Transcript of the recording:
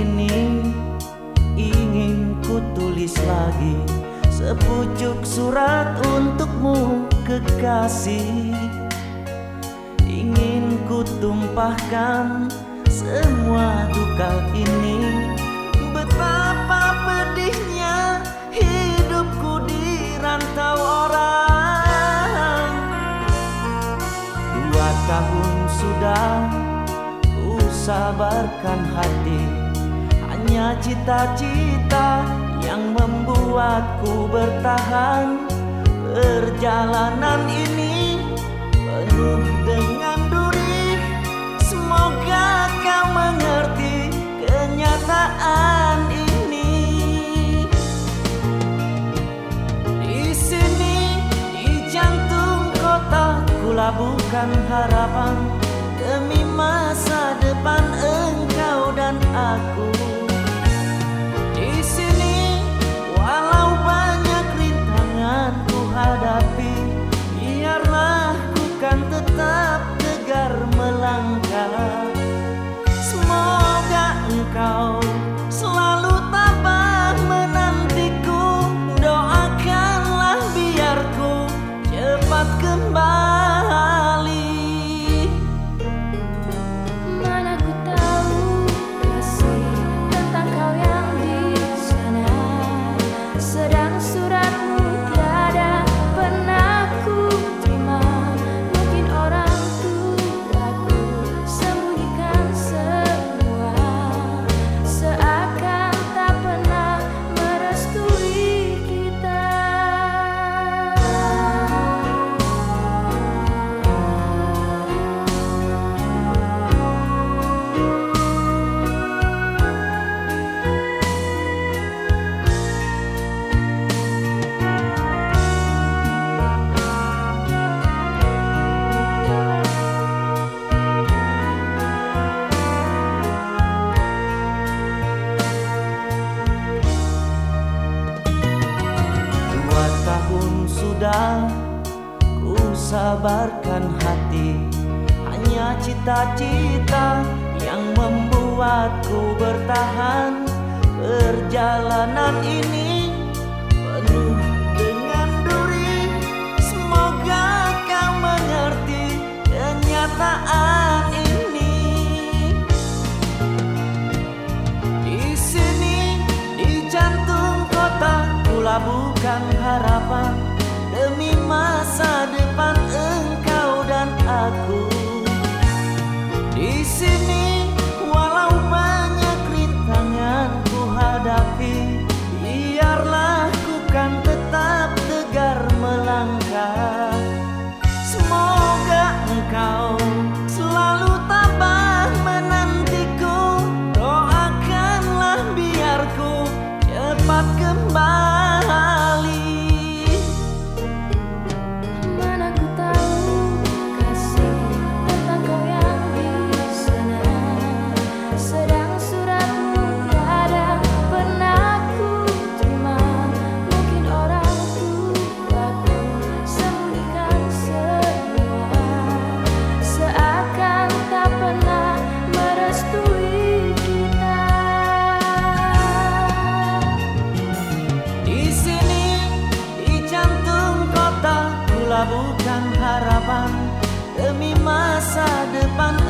ini ingin ku tulis lagi sepucuk surat untukmu kekasih. Ingin ku tumpahkan semua duka ini. Betapa pedihnya hidupku di rantau orang. Dua tahun sudah ku sabarkan hati. Hanya cita-cita yang membuatku bertahan. Perjalanan ini penuh dengan duri. Semoga kau mengerti kenyataan ini. Di sini, di jantung kota Kulabuhkan harapan. Demi masa depan engkau dan aku saat kembali sabarkan hati. Hanya cita-cita yang membuatku bertahan. Perjalanan ini penuh dengan duri. Semoga kau mengerti kenyataan ini. Di sini, di jantung kota, kulabuhkan harapan. Demi masa depan. ban